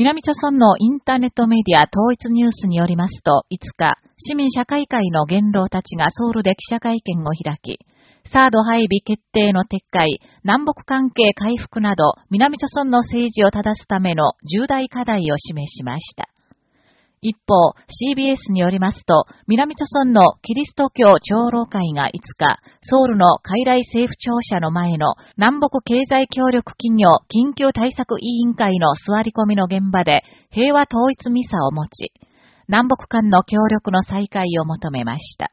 南朝村のインターネットメディア統一ニュースによりますと、5日、市民社会会の元老たちがソウルで記者会見を開き、サード配備決定の撤回、南北関係回復など、南朝村の政治を正すための重大課題を示しました。一方、CBS によりますと、南朝村のキリスト教長老会が5日、ソウルの海来政府庁舎の前の南北経済協力企業緊急対策委員会の座り込みの現場で平和統一ミサを持ち、南北間の協力の再開を求めました。